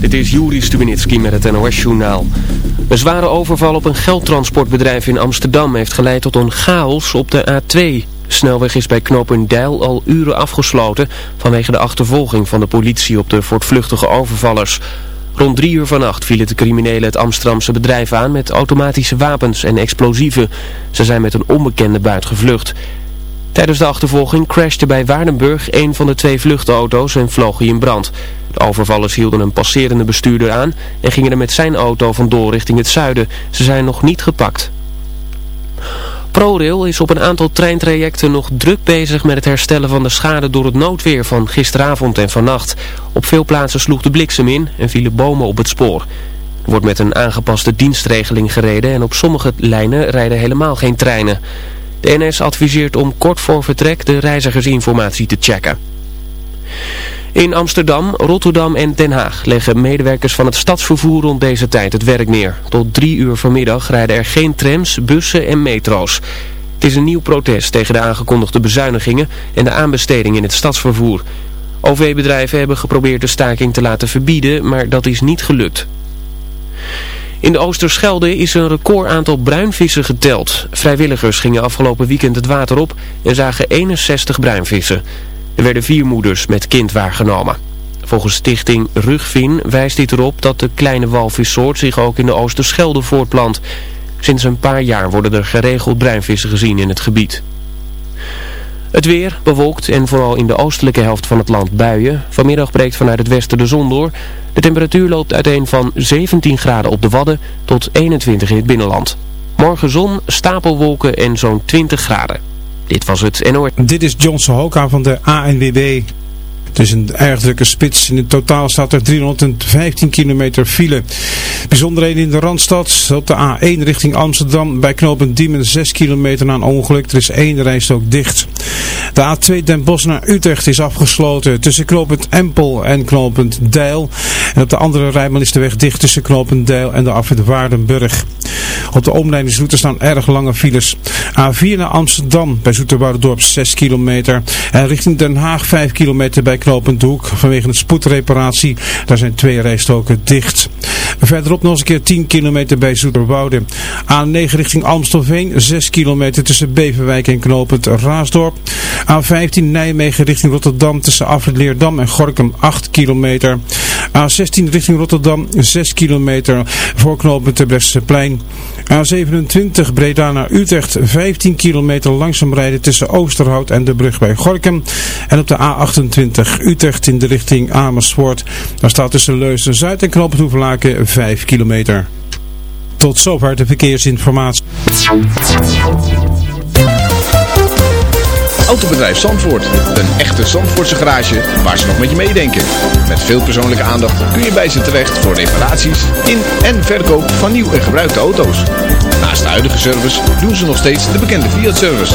Dit is Juri Stubenitski met het NOS-journaal. Een zware overval op een geldtransportbedrijf in Amsterdam heeft geleid tot een chaos op de A2. De snelweg is bij Knopendijl al uren afgesloten vanwege de achtervolging van de politie op de voortvluchtige overvallers. Rond drie uur vannacht vielen de criminelen het Amsterdamse bedrijf aan met automatische wapens en explosieven. Ze zijn met een onbekende buit gevlucht. Tijdens de achtervolging crashte bij Waardenburg een van de twee vluchtauto's en vloog hij in brand. De overvallers hielden een passerende bestuurder aan en gingen er met zijn auto vandoor richting het zuiden. Ze zijn nog niet gepakt. ProRail is op een aantal treintrajecten nog druk bezig met het herstellen van de schade door het noodweer van gisteravond en vannacht. Op veel plaatsen sloeg de bliksem in en vielen bomen op het spoor. Er wordt met een aangepaste dienstregeling gereden en op sommige lijnen rijden helemaal geen treinen. De NS adviseert om kort voor vertrek de reizigersinformatie te checken. In Amsterdam, Rotterdam en Den Haag leggen medewerkers van het stadsvervoer rond deze tijd het werk neer. Tot drie uur vanmiddag rijden er geen trams, bussen en metro's. Het is een nieuw protest tegen de aangekondigde bezuinigingen en de aanbesteding in het stadsvervoer. OV-bedrijven hebben geprobeerd de staking te laten verbieden, maar dat is niet gelukt. In de Oosterschelde is een record aantal bruinvissen geteld. Vrijwilligers gingen afgelopen weekend het water op en zagen 61 bruinvissen. Er werden vier moeders met kind waargenomen. Volgens stichting Rugvin wijst dit erop dat de kleine walvissoort zich ook in de Oosterschelde voortplant. Sinds een paar jaar worden er geregeld bruinvissen gezien in het gebied. Het weer bewolkt en vooral in de oostelijke helft van het land buien. Vanmiddag breekt vanuit het westen de zon door. De temperatuur loopt uiteen van 17 graden op de Wadden tot 21 in het binnenland. Morgen zon, stapelwolken en zo'n 20 graden. Dit was het NOS. Dit is John Sohoka van de ANWB. Is een erg drukke spits. In het totaal staat er 315 kilometer file. Bijzonderheden in de Randstad. Op de A1 richting Amsterdam bij knooppunt Diemen 6 kilometer na een ongeluk. Er is één rijstok dicht. De A2 Den Bosch naar Utrecht is afgesloten tussen knooppunt Empel en knooppunt Deil. En op de andere rijbaan is de weg dicht tussen knooppunt Deil en de afrit Waardenburg. Op de omleidingsroute staan erg lange files. A4 naar Amsterdam bij Zoeterwoudendorp 6 kilometer. En richting Den Haag 5 kilometer bij knooppunt Hoek vanwege een spoedreparatie. Daar zijn twee rijstoken dicht. Verderop nog eens een keer 10 kilometer bij Zoeterwoude. A9 richting Amstelveen 6 kilometer tussen Beverwijk en knooppunt Raasdorp. A15 Nijmegen richting Rotterdam tussen Afrit Leerdam en Gorkum 8 kilometer. A16 richting Rotterdam 6 kilometer voor knooppunt Terbrechtseplein. A27 Breda naar Utrecht 15 kilometer langzaam rijden tussen Oosterhout en de brug bij Gorkum. En op de A28 Utrecht in de richting Amersfoort. Daar staat tussen Leusden Zuid en Hoevelaken 5 kilometer. Tot zover de verkeersinformatie. Autobedrijf Zandvoort. Een echte Zandvoortse garage waar ze nog met je meedenken. Met veel persoonlijke aandacht kun je bij ze terecht voor reparaties in en verkoop van nieuw en gebruikte auto's. Naast de huidige service doen ze nog steeds de bekende Fiat-service.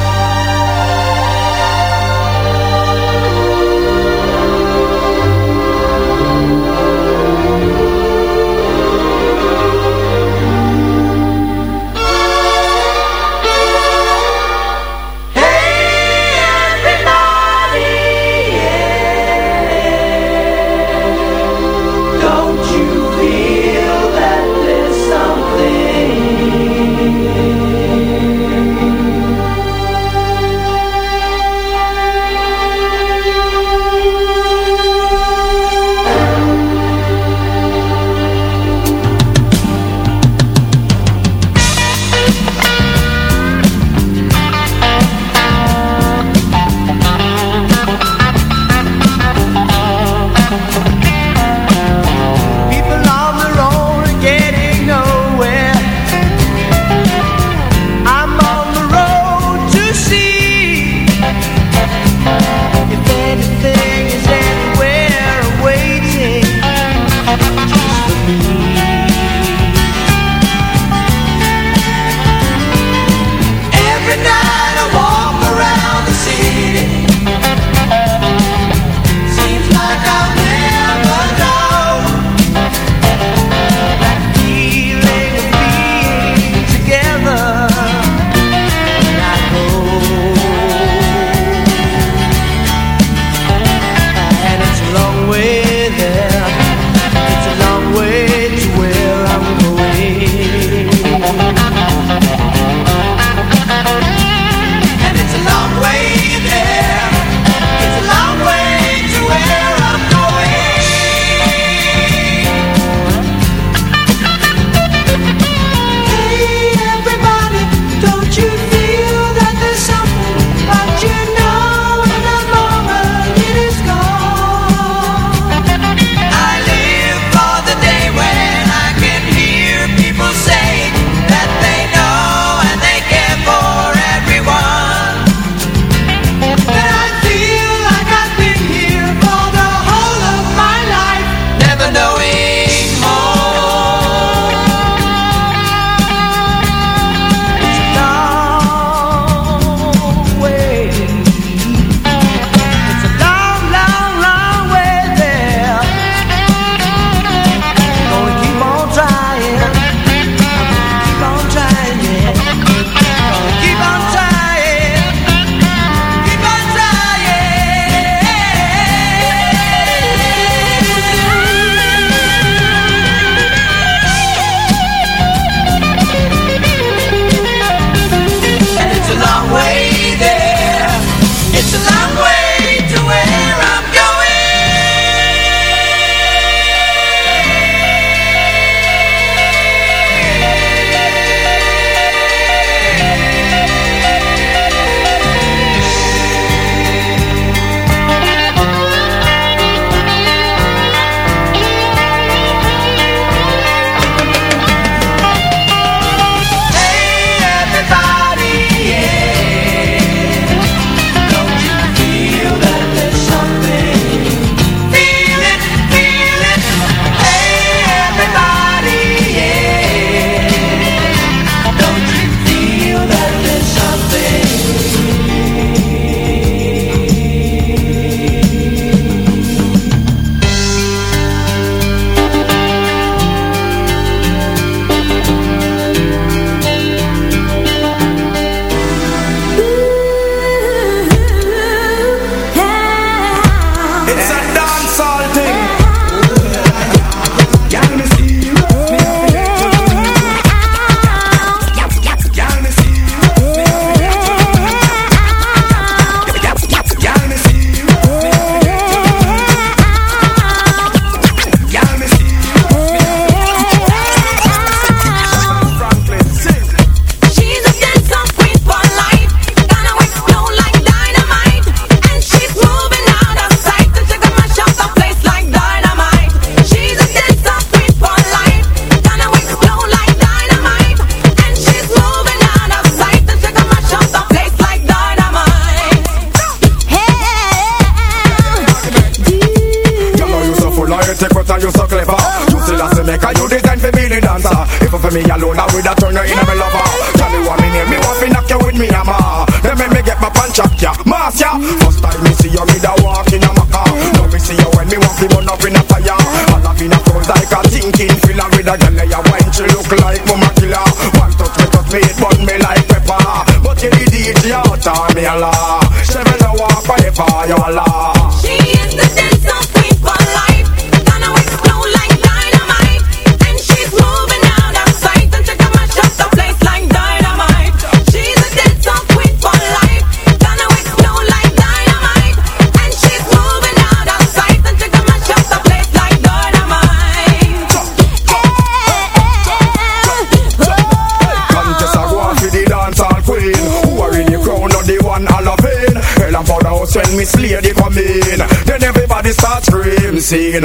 seeing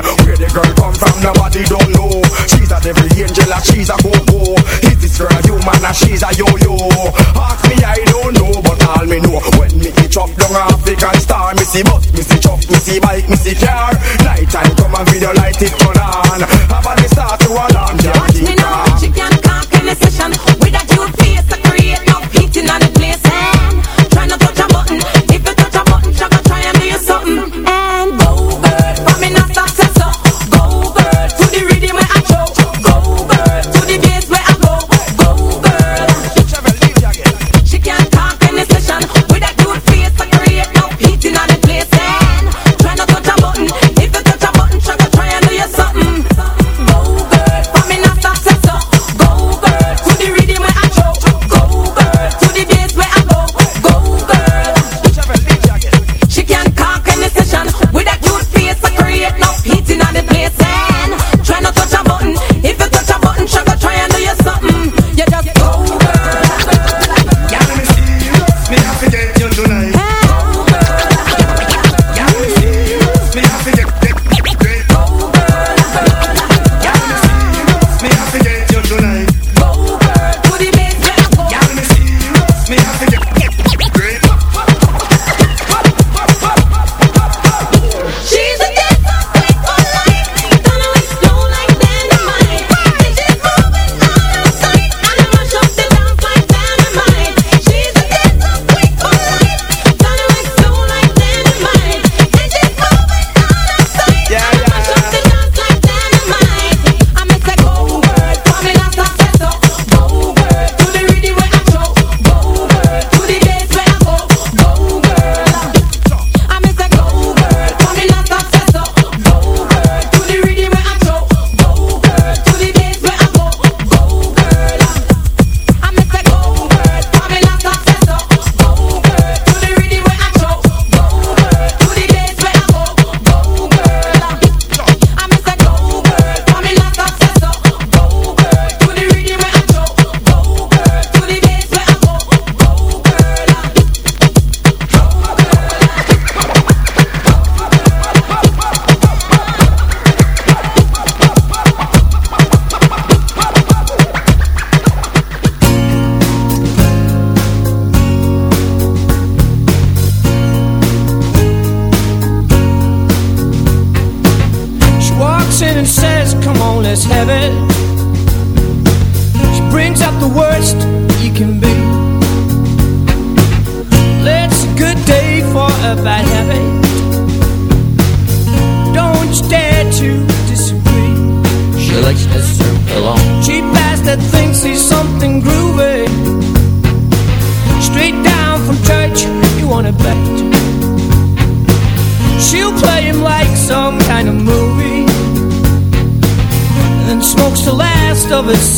puedes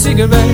of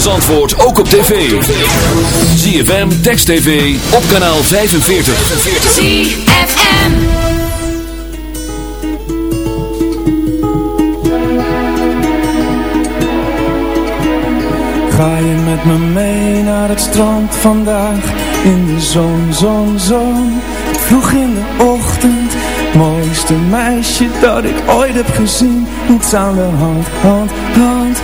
van antwoord ook op tv. ZFM, Text TV, op kanaal 45. ZFM Ga je met me mee naar het strand vandaag? In de zon, zon, zon. Vroeg in de ochtend. Mooiste meisje dat ik ooit heb gezien. Niets aan de hand, hand, hand.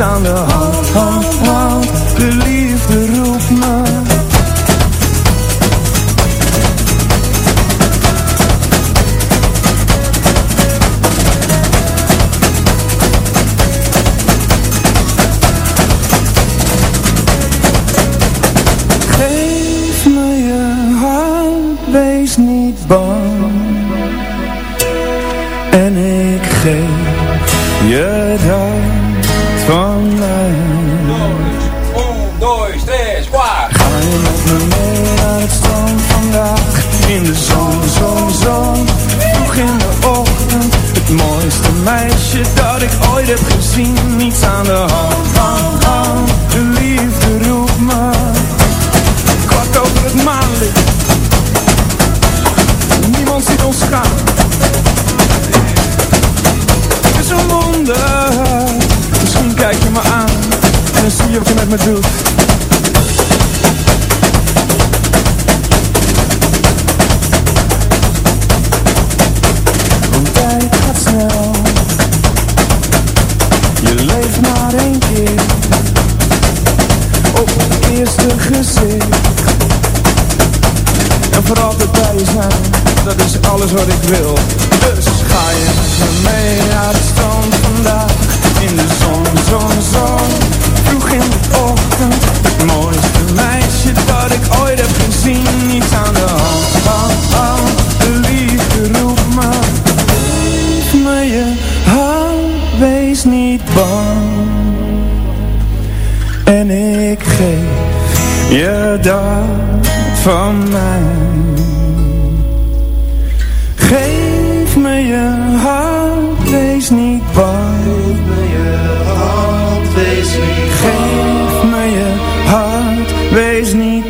aan de hand, hand, hand. De liefde roept me. het gezien, niets aan de wees niet bang. Geef me je hart, wees niet. Geef me je hart, wees niet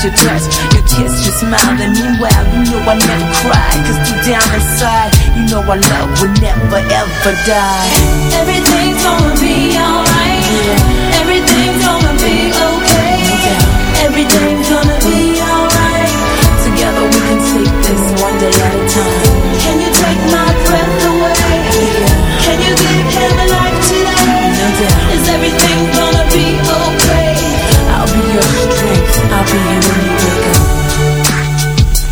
kiss, you touch, your kiss, you smile And meanwhile, you know I never cry. Cause deep down inside, you know our love will never ever die. Everything's gonna be alright.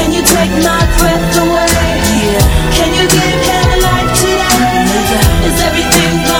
Can you take my breath away? Yeah. Can you give him a life today? Is everything gonna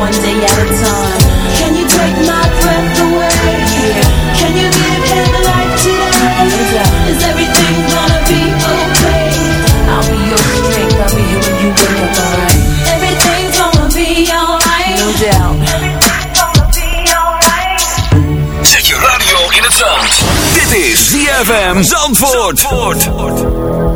one day at a time. Can you take my breath away? Can you give him a life today? Is everything gonna be okay? I'll be your strength. I'll be here when you wake up, alright. Everything's gonna be alright. No doubt. Zet je radio in het zand. Dit is ZFM Zandvoort. All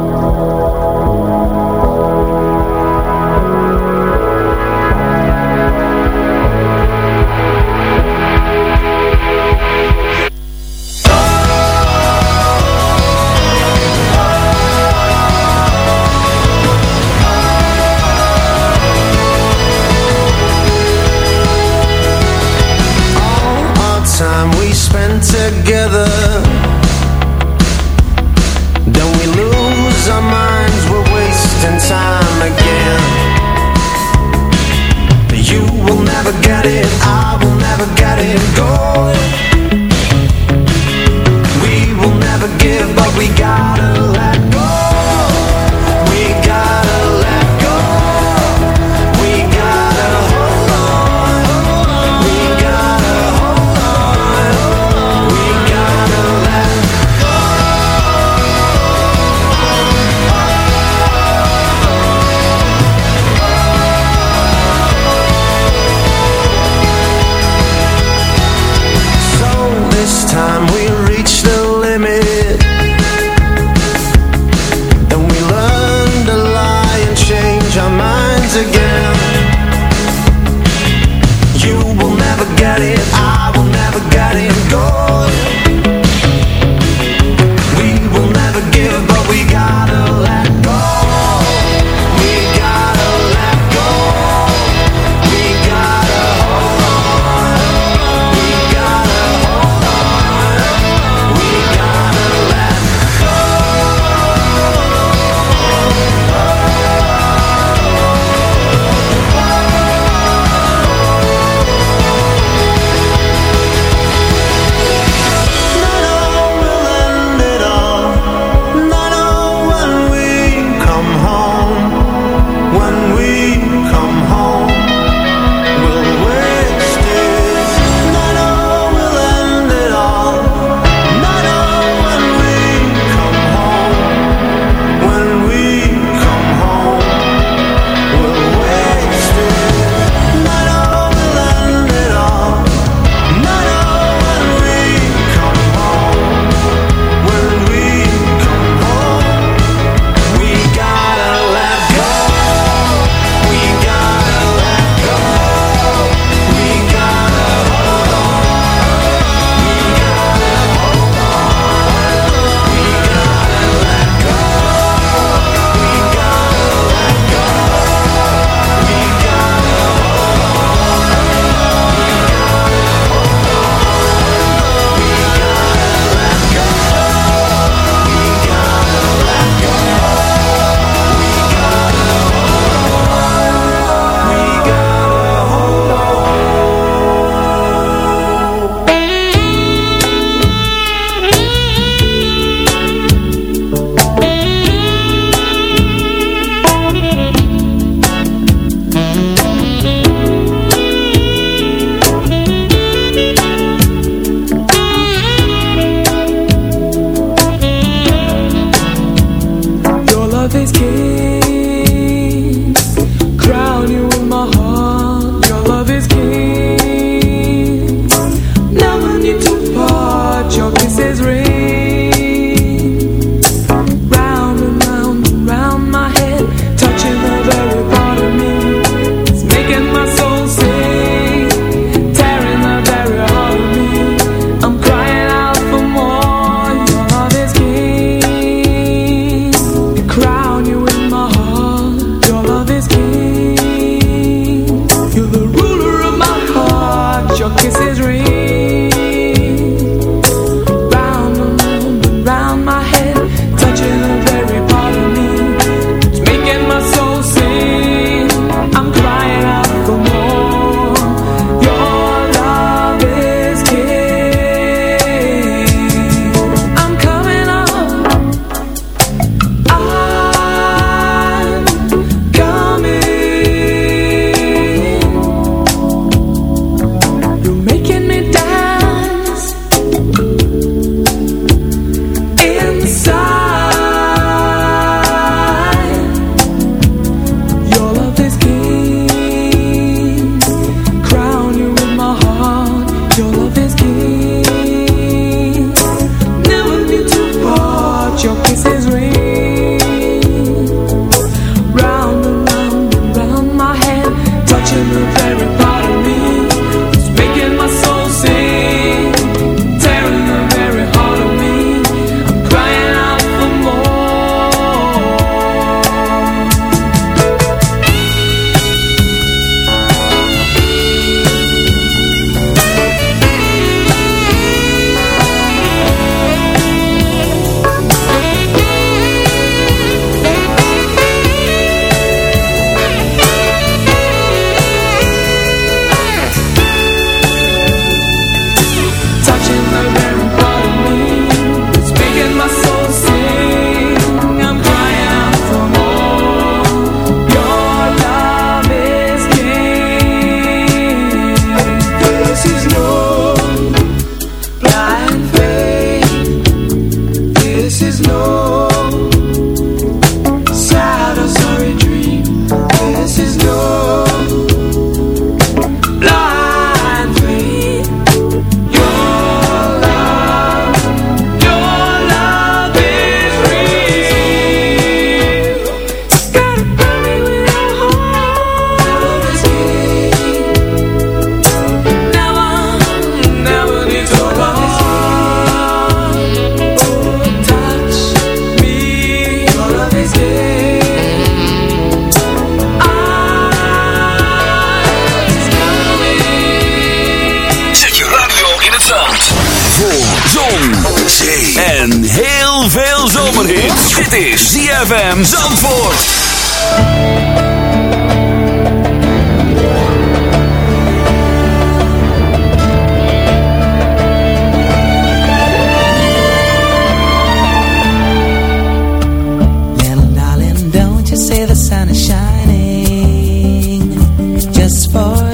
for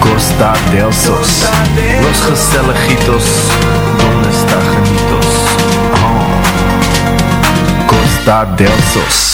Costa del Sos. Los gezelligitos, donde está genitos? Oh. Costa del Sos.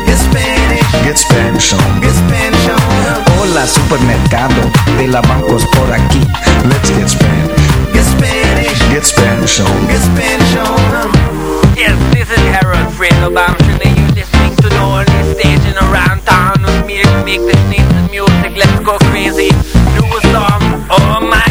Get Spanish. Get Spanish on. Get Spanish on. Hola supermercado, de la bancos por aquí. Let's get Spanish. Get Spanish. Get Spanish on. Get Spanish on. Yes, this is Harold Fredo Bamshin and you're listening to the only station around town with me to make this nice music. Let's go crazy. Do a song. Oh my